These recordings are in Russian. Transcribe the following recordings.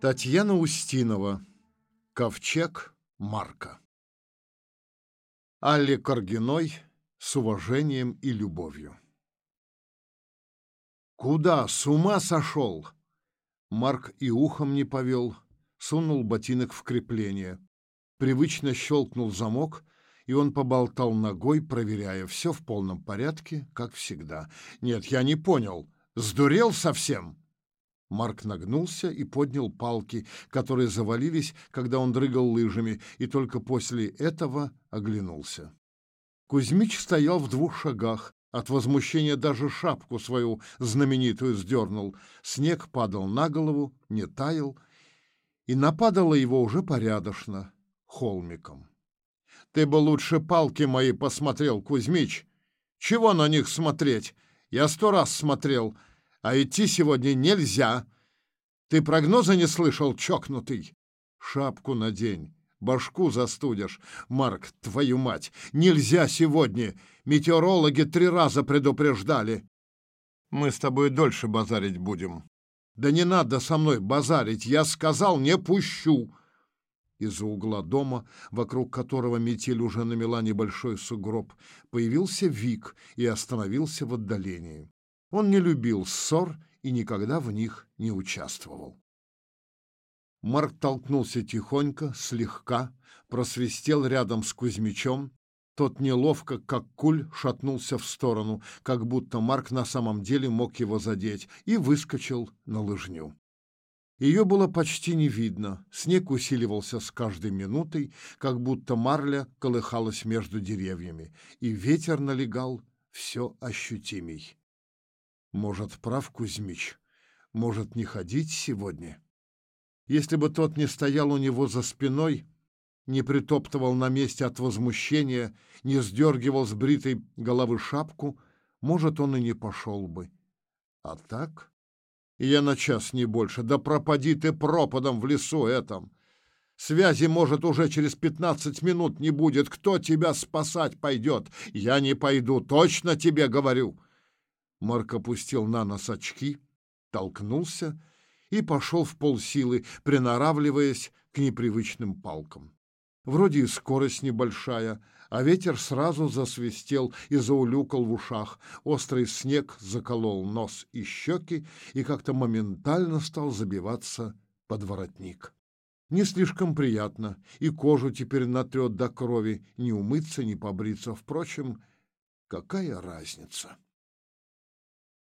Татьяна Устинова. Ковчег Марка. Алле Каргиной с уважением и любовью. Куда? С ума сошел? Марк и ухом не повел, сунул ботинок в крепление. Привычно щелкнул замок, и он поболтал ногой, проверяя, все в полном порядке, как всегда. Нет, я не понял. Сдурел совсем? Марк нагнулся и поднял палки, которые завалились, когда он дрыгал лыжами, и только после этого оглянулся. Кузьмич стоял в двух шагах. От возмущения даже шапку свою знаменитую сдернул. Снег падал на голову, не таял, и нападало его уже порядочно, холмиком. «Ты бы лучше палки мои посмотрел, Кузьмич! Чего на них смотреть? Я сто раз смотрел!» а идти сегодня нельзя. Ты прогноза не слышал, чокнутый? Шапку надень, башку застудишь. Марк, твою мать, нельзя сегодня. Метеорологи три раза предупреждали. Мы с тобой дольше базарить будем. Да не надо со мной базарить, я сказал, не пущу. Из-за угла дома, вокруг которого метель уже намела небольшой сугроб, появился Вик и остановился в отдалении. Он не любил ссор и никогда в них не участвовал. Марк толкнулся тихонько, слегка, просвистел рядом с Кузьмичом. Тот неловко, как куль, шатнулся в сторону, как будто Марк на самом деле мог его задеть, и выскочил на лыжню. Ее было почти не видно, снег усиливался с каждой минутой, как будто марля колыхалась между деревьями, и ветер налегал все ощутимей. Может, прав Кузьмич, может, не ходить сегодня? Если бы тот не стоял у него за спиной, не притоптывал на месте от возмущения, не сдергивал с бритой головы шапку, может, он и не пошел бы. А так? Я на час не больше. Да пропади ты пропадом в лесу этом. Связи, может, уже через пятнадцать минут не будет. Кто тебя спасать пойдет? Я не пойду, точно тебе говорю. Марк опустил на нос очки, толкнулся и пошел в полсилы, приноравливаясь к непривычным палкам. Вроде и скорость небольшая, а ветер сразу засвистел и заулюкал в ушах. Острый снег заколол нос и щеки и как-то моментально стал забиваться под воротник. Не слишком приятно, и кожу теперь натрет до крови, не умыться, не побриться. Впрочем, какая разница?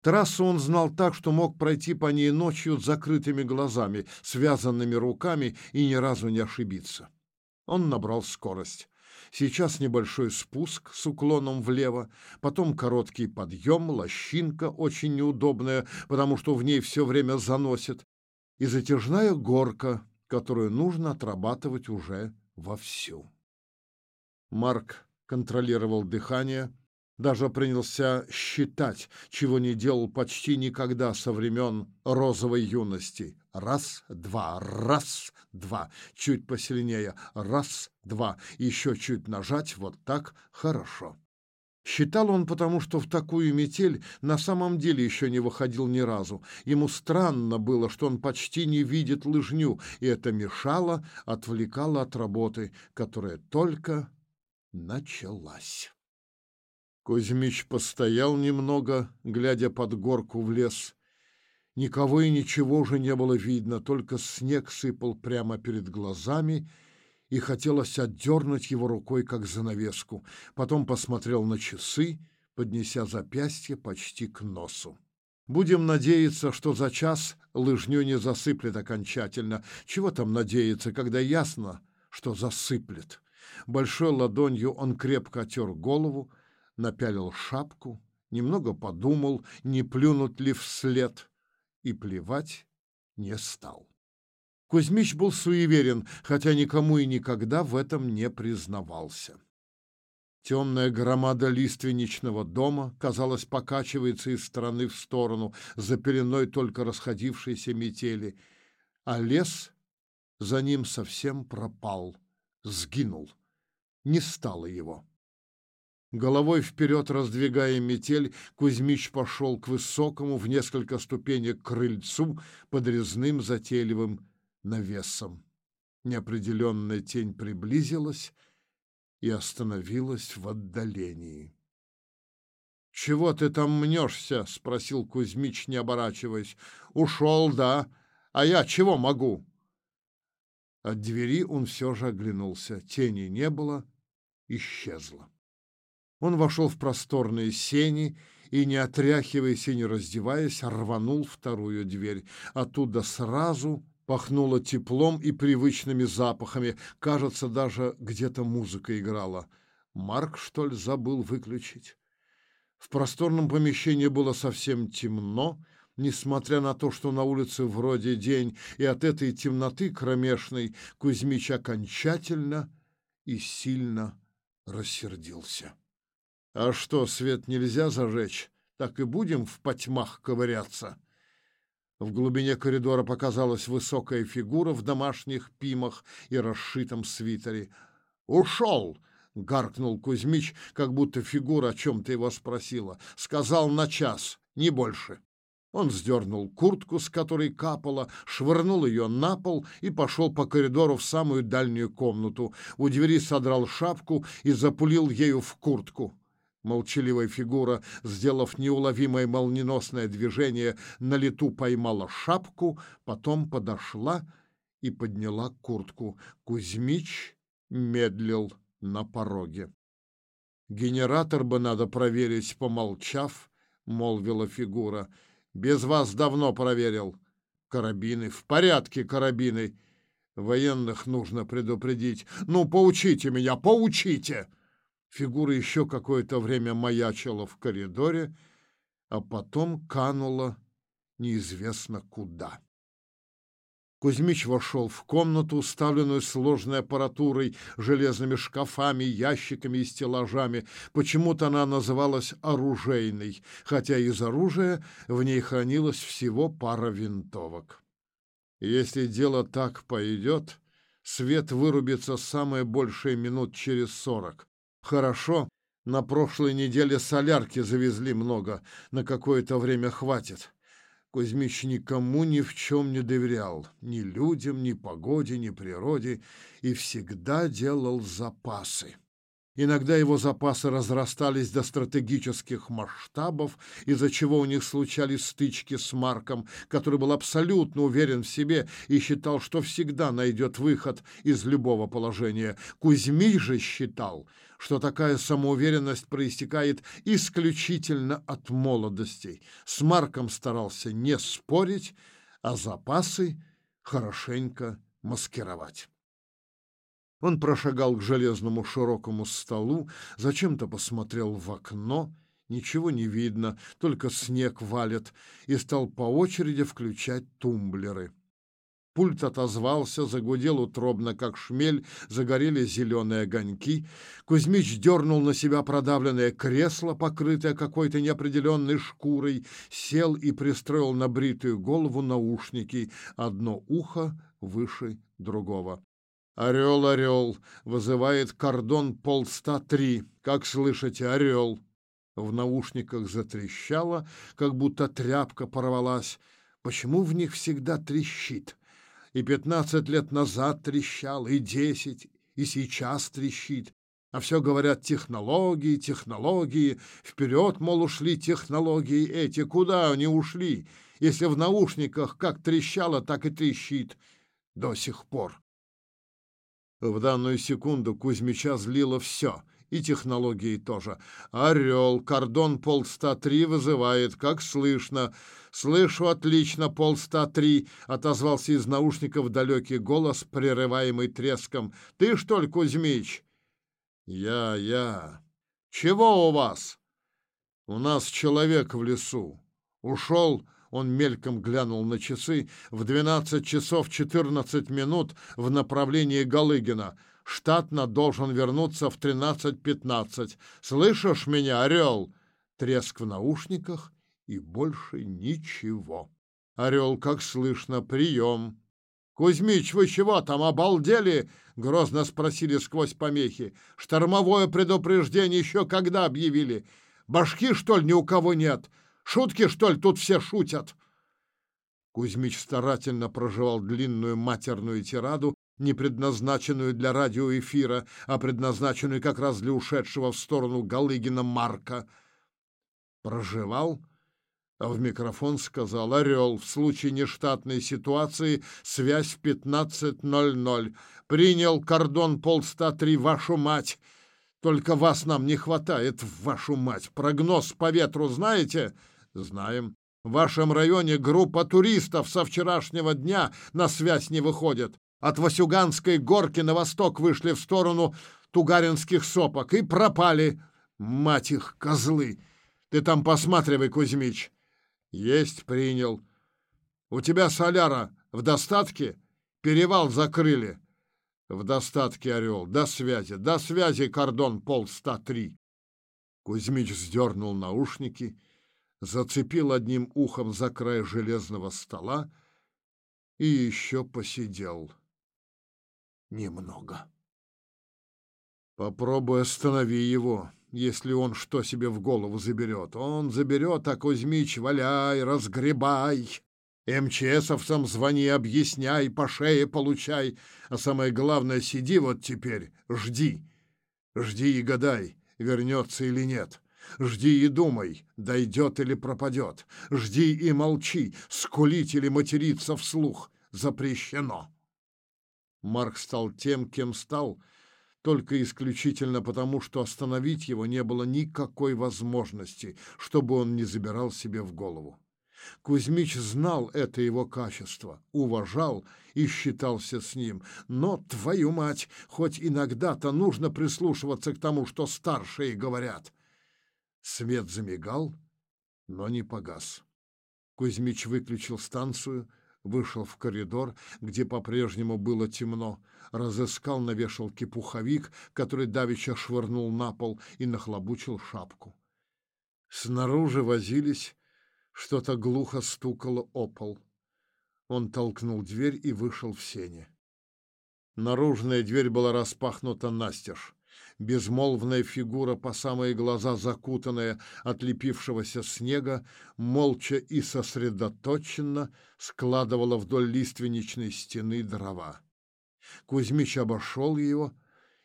Трассу он знал так, что мог пройти по ней ночью с закрытыми глазами, связанными руками и ни разу не ошибиться. Он набрал скорость. Сейчас небольшой спуск с уклоном влево, потом короткий подъем, лощинка очень неудобная, потому что в ней все время заносит, и затяжная горка, которую нужно отрабатывать уже вовсю. Марк контролировал дыхание, даже принялся считать, чего не делал почти никогда со времен розовой юности. Раз, два, раз, два. Чуть посильнее. Раз, два. Еще чуть нажать. Вот так. Хорошо. Считал он потому, что в такую метель на самом деле еще не выходил ни разу. Ему странно было, что он почти не видит лыжню, и это мешало, отвлекало от работы, которая только началась. Кузьмич постоял немного, глядя под горку в лес. Никого и ничего уже не было видно, только снег сыпал прямо перед глазами, и хотелось отдернуть его рукой, как занавеску. Потом посмотрел на часы, поднеся запястье почти к носу. Будем надеяться, что за час лыжню не засыплет окончательно. Чего там надеяться, когда ясно, что засыплет? Большой ладонью он крепко отер голову, напялил шапку, немного подумал, не плюнуть ли вслед, и плевать не стал. Кузьмич был суеверен, хотя никому и никогда в этом не признавался. Темная громада лиственничного дома, казалось, покачивается из стороны в сторону, за пеленой только расходившейся метели, а лес за ним совсем пропал, сгинул не стало его. Головой вперед раздвигая метель, Кузьмич пошел к высокому в несколько ступенек крыльцу под резным затейливым навесом. Неопределенная тень приблизилась и остановилась в отдалении. — Чего ты там мнешься? — спросил Кузьмич, не оборачиваясь. — Ушел, да. А я чего могу? От двери он все же оглянулся. Тени не было, исчезла. Он вошел в просторные сени и, не отряхиваясь и не раздеваясь, рванул вторую дверь. Оттуда сразу пахнуло теплом и привычными запахами. Кажется, даже где-то музыка играла. Марк, что ли, забыл выключить? В просторном помещении было совсем темно, несмотря на то, что на улице вроде день, и от этой темноты кромешной Кузьмич окончательно и сильно рассердился. А что, свет нельзя зажечь? Так и будем в потьмах ковыряться. В глубине коридора показалась высокая фигура в домашних пимах и расшитом свитере. «Ушел!» — гаркнул Кузьмич, как будто фигура о чем-то его спросила. «Сказал на час, не больше». Он сдернул куртку, с которой капало, швырнул ее на пол и пошел по коридору в самую дальнюю комнату. У двери содрал шапку и запулил ею в куртку. Молчаливая фигура, сделав неуловимое молниеносное движение, на лету поймала шапку, потом подошла и подняла куртку. Кузьмич медлил на пороге. «Генератор бы надо проверить, помолчав», — молвила фигура. «Без вас давно проверил. Карабины. В порядке, карабины. Военных нужно предупредить. Ну, поучите меня, поучите!» Фигура еще какое-то время маячила в коридоре, а потом канула неизвестно куда. Кузьмич вошел в комнату, уставленную сложной аппаратурой, железными шкафами, ящиками и стеллажами. Почему-то она называлась оружейной, хотя из оружия в ней хранилось всего пара винтовок. Если дело так пойдет, свет вырубится самое большее минут через сорок. Хорошо, на прошлой неделе солярки завезли много, на какое-то время хватит. Кузьмич никому ни в чем не доверял, ни людям, ни погоде, ни природе, и всегда делал запасы. Иногда его запасы разрастались до стратегических масштабов, из-за чего у них случались стычки с Марком, который был абсолютно уверен в себе и считал, что всегда найдет выход из любого положения. Кузьмий же считал, что такая самоуверенность проистекает исключительно от молодости. С Марком старался не спорить, а запасы хорошенько маскировать. Он прошагал к железному широкому столу, зачем-то посмотрел в окно, ничего не видно, только снег валит, и стал по очереди включать тумблеры. Пульт отозвался, загудел утробно, как шмель, загорели зеленые огоньки. Кузьмич дернул на себя продавленное кресло, покрытое какой-то неопределенной шкурой, сел и пристроил на бритую голову наушники, одно ухо выше другого. «Орел, орел!» — вызывает кордон полста три. «Как слышите, орел!» В наушниках затрещало, как будто тряпка порвалась. Почему в них всегда трещит? И пятнадцать лет назад трещал, и десять, и сейчас трещит. А все говорят технологии, технологии. Вперед, мол, ушли технологии эти. Куда они ушли, если в наушниках как трещало, так и трещит до сих пор? В данную секунду Кузьмича злило все, и технологии тоже. «Орел, кордон полста три вызывает, как слышно». «Слышу отлично, полста три», — отозвался из наушников далекий голос, прерываемый треском. «Ты, что ли, Кузьмич?» «Я, я. Чего у вас?» «У нас человек в лесу. Ушел...» Он мельком глянул на часы. В двенадцать часов четырнадцать минут в направлении Галыгина штатно должен вернуться в 13.15. Слышишь меня, орел?» Треск в наушниках и больше ничего. «Орел, как слышно, прием!» «Кузьмич, вы чего там, обалдели?» — грозно спросили сквозь помехи. «Штормовое предупреждение еще когда объявили? Башки, что ли, ни у кого нет? Шутки, что ли, тут все шутят?» Кузьмич старательно проживал длинную матерную тираду, не предназначенную для радиоэфира, а предназначенную как раз для ушедшего в сторону Галыгина Марка. Проживал а в микрофон сказал «Орел, в случае нештатной ситуации связь в 15.00. Принял кордон полста три, вашу мать. Только вас нам не хватает, вашу мать. Прогноз по ветру знаете?» «Знаем. В вашем районе группа туристов со вчерашнего дня на связь не выходит. От Васюганской горки на восток вышли в сторону Тугаринских сопок и пропали. Мать их, козлы! Ты там посматривай, Кузьмич!» Есть принял. У тебя соляра в достатке? Перевал закрыли. В достатке, Орел. До связи. До связи, кордон пол ста три. Кузьмич сдернул наушники, зацепил одним ухом за край железного стола и еще посидел. Немного. Попробуй останови его если он что себе в голову заберет. Он заберет, а Кузьмич валяй, разгребай. МЧСовцам звони, объясняй, по шее получай. А самое главное, сиди вот теперь, жди. Жди и гадай, вернется или нет. Жди и думай, дойдет или пропадет. Жди и молчи, скулить или материться вслух запрещено. Марк стал тем, кем стал, только исключительно потому, что остановить его не было никакой возможности, чтобы он не забирал себе в голову. Кузьмич знал это его качество, уважал и считался с ним. Но, твою мать, хоть иногда-то нужно прислушиваться к тому, что старшие говорят. Свет замигал, но не погас. Кузьмич выключил станцию, вышел в коридор, где по-прежнему было темно, разыскал на вешалке пуховик, который давеча швырнул на пол, и нахлобучил шапку. Снаружи возились, что-то глухо стукало о пол. Он толкнул дверь и вышел в сене. Наружная дверь была распахнута настежь. Безмолвная фигура, по самые глаза закутанная от лепившегося снега, молча и сосредоточенно складывала вдоль лиственничной стены дрова. Кузьмич обошел его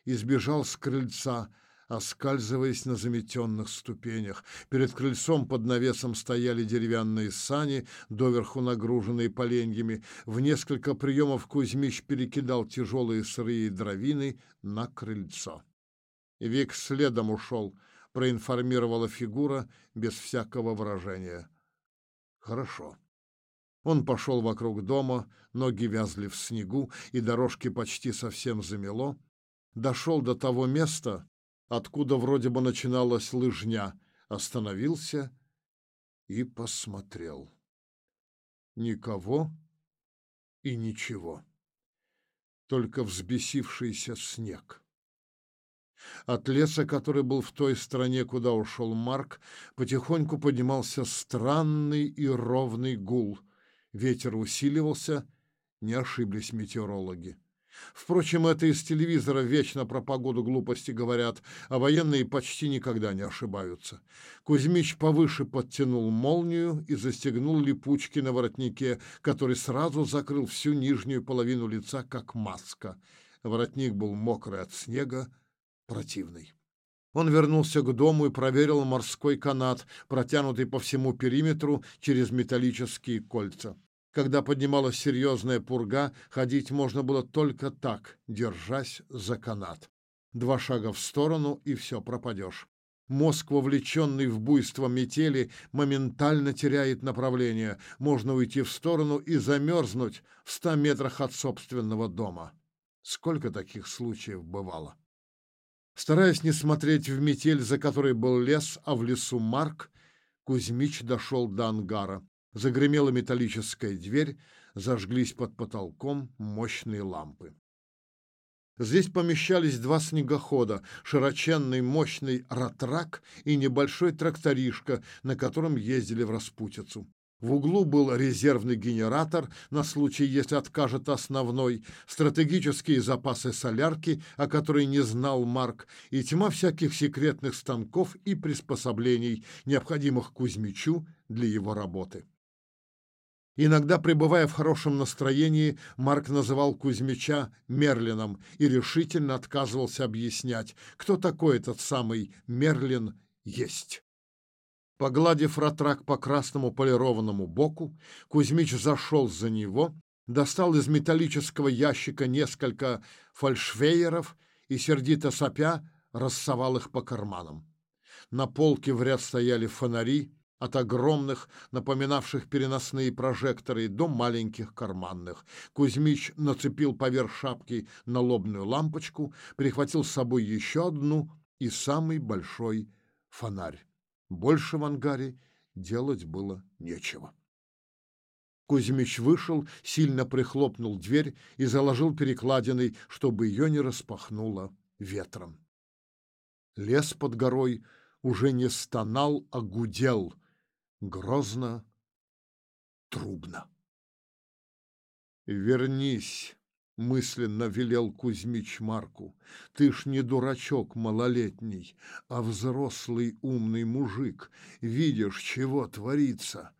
и сбежал с крыльца, оскальзываясь на заметенных ступенях. Перед крыльцом под навесом стояли деревянные сани, доверху нагруженные поленьями. В несколько приемов Кузьмич перекидал тяжелые сырые дровины на крыльцо. Вик следом ушел, проинформировала фигура без всякого выражения. «Хорошо». Он пошел вокруг дома, ноги вязли в снегу, и дорожки почти совсем замело. Дошел до того места, откуда вроде бы начиналась лыжня, остановился и посмотрел. Никого и ничего. Только взбесившийся снег. От леса, который был в той стороне, куда ушел Марк, потихоньку поднимался странный и ровный гул. Ветер усиливался, не ошиблись метеорологи. Впрочем, это из телевизора вечно про погоду глупости говорят, а военные почти никогда не ошибаются. Кузьмич повыше подтянул молнию и застегнул липучки на воротнике, который сразу закрыл всю нижнюю половину лица, как маска. Воротник был мокрый от снега, противный. Он вернулся к дому и проверил морской канат, протянутый по всему периметру через металлические кольца. Когда поднималась серьезная пурга, ходить можно было только так, держась за канат. Два шага в сторону, и все, пропадешь. Мозг, вовлеченный в буйство метели, моментально теряет направление. Можно уйти в сторону и замерзнуть в ста метрах от собственного дома. Сколько таких случаев бывало? Стараясь не смотреть в метель, за которой был лес, а в лесу Марк, Кузьмич дошел до ангара. Загремела металлическая дверь, зажглись под потолком мощные лампы. Здесь помещались два снегохода, широченный мощный ратрак и небольшой тракторишка, на котором ездили в распутицу. В углу был резервный генератор на случай, если откажет основной, стратегические запасы солярки, о которой не знал Марк, и тьма всяких секретных станков и приспособлений, необходимых Кузьмичу для его работы. Иногда, пребывая в хорошем настроении, Марк называл Кузьмича Мерлином и решительно отказывался объяснять, кто такой этот самый Мерлин есть. Погладив ратрак по красному полированному боку, Кузьмич зашел за него, достал из металлического ящика несколько фальшвейеров и, сердито сопя, рассовал их по карманам. На полке в ряд стояли фонари, от огромных, напоминавших переносные прожекторы, до маленьких карманных. Кузьмич нацепил поверх шапки налобную лампочку, прихватил с собой еще одну и самый большой фонарь. Больше в ангаре делать было нечего. Кузьмич вышел, сильно прихлопнул дверь и заложил перекладиной, чтобы ее не распахнуло ветром. Лес под горой уже не стонал, а гудел, грозно, трубно. «Вернись!» — мысленно велел Кузьмич Марку. «Ты ж не дурачок малолетний, а взрослый умный мужик. Видишь, чего творится!»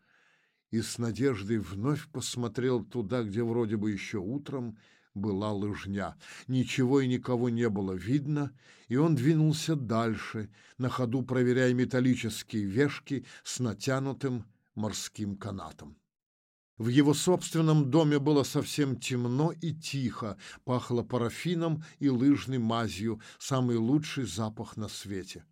И с надеждой вновь посмотрел туда, где вроде бы еще утром была лыжня. Ничего и никого не было видно, и он двинулся дальше, на ходу проверяя металлические вешки с натянутым морским канатом. В его собственном доме было совсем темно и тихо, пахло парафином и лыжной мазью, самый лучший запах на свете.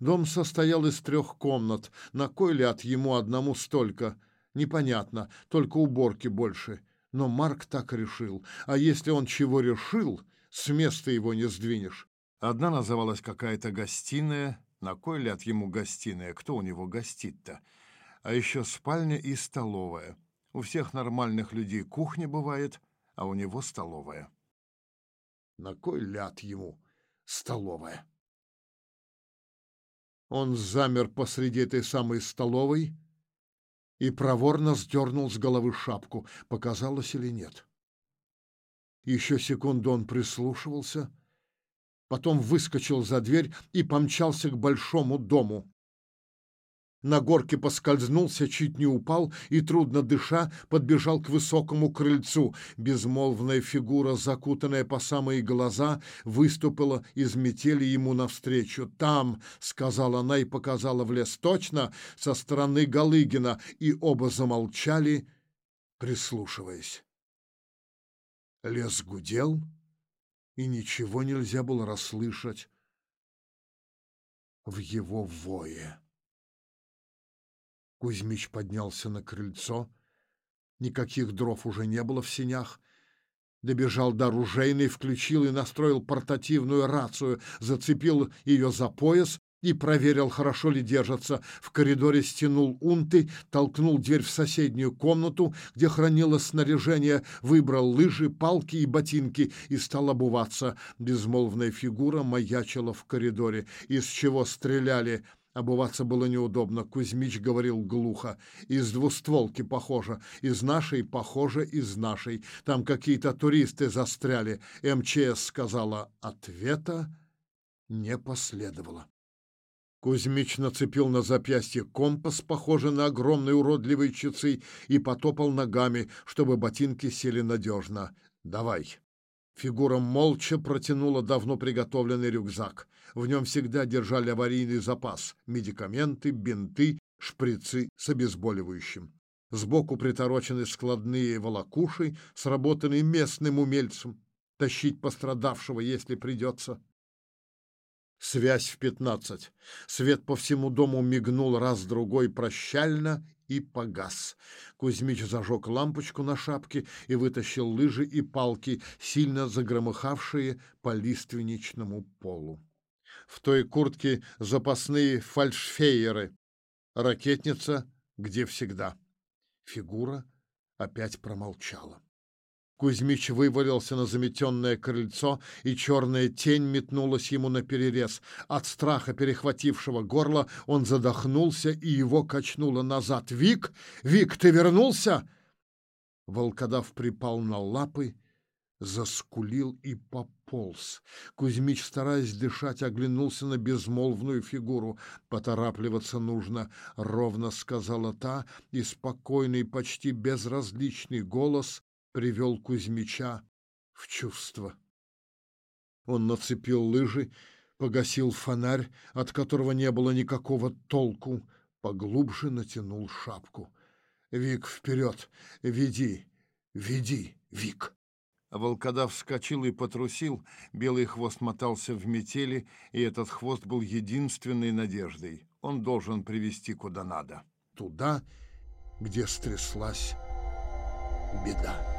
Дом состоял из трех комнат, на кой ляд ему одному столько, непонятно, только уборки больше. Но Марк так решил, а если он чего решил, с места его не сдвинешь. Одна называлась какая-то гостиная, на кой ляд ему гостиная, кто у него гостит-то? А еще спальня и столовая — у всех нормальных людей кухня бывает, а у него столовая. На кой ляд ему столовая? Он замер посреди этой самой столовой и проворно сдернул с головы шапку, показалось или нет. Еще секунду он прислушивался, потом выскочил за дверь и помчался к большому дому на горке поскользнулся, чуть не упал и, трудно дыша, подбежал к высокому крыльцу. Безмолвная фигура, закутанная по самые глаза, выступила из метели ему навстречу. «Там!» — сказала она и показала в лес точно со стороны Галыгина, и оба замолчали, прислушиваясь. Лес гудел, и ничего нельзя было расслышать в его вое. Кузьмич поднялся на крыльцо. Никаких дров уже не было в сенях. Добежал до оружейной, включил и настроил портативную рацию, зацепил ее за пояс и проверил, хорошо ли держатся. В коридоре стянул унты, толкнул дверь в соседнюю комнату, где хранилось снаряжение, выбрал лыжи, палки и ботинки и стал обуваться. Безмолвная фигура маячила в коридоре. Из чего стреляли — Обуваться было неудобно. Кузьмич говорил глухо. Из двустволки похоже. Из нашей похоже, из нашей. Там какие-то туристы застряли. МЧС сказала. Ответа не последовало. Кузьмич нацепил на запястье компас, похожий на огромные уродливые часы, и потопал ногами, чтобы ботинки сели надежно. «Давай». Фигура молча протянула давно приготовленный рюкзак. В нем всегда держали аварийный запас — медикаменты, бинты, шприцы с обезболивающим. Сбоку приторочены складные волокуши, сработанные местным умельцем. Тащить пострадавшего, если придется. Связь в пятнадцать. Свет по всему дому мигнул раз-другой прощально и погас. Кузьмич зажег лампочку на шапке и вытащил лыжи и палки, сильно загромыхавшие по лиственничному полу. В той куртке запасные фальшфейеры. Ракетница где всегда. Фигура опять промолчала. Кузьмич вывалился на заметенное крыльцо, и черная тень метнулась ему на перерез. От страха, перехватившего горло, он задохнулся, и его качнуло назад. «Вик! Вик, ты вернулся?» Волкодав припал на лапы, заскулил и пополз. Кузьмич, стараясь дышать, оглянулся на безмолвную фигуру. «Поторапливаться нужно», — ровно сказала та, и спокойный, почти безразличный голос привел Кузьмича в чувство. Он нацепил лыжи, погасил фонарь, от которого не было никакого толку, поглубже натянул шапку. «Вик, вперед! Веди! Веди, Вик!» Волкодав вскочил и потрусил, белый хвост мотался в метели, и этот хвост был единственной надеждой. Он должен привести куда надо. Туда, где стряслась беда.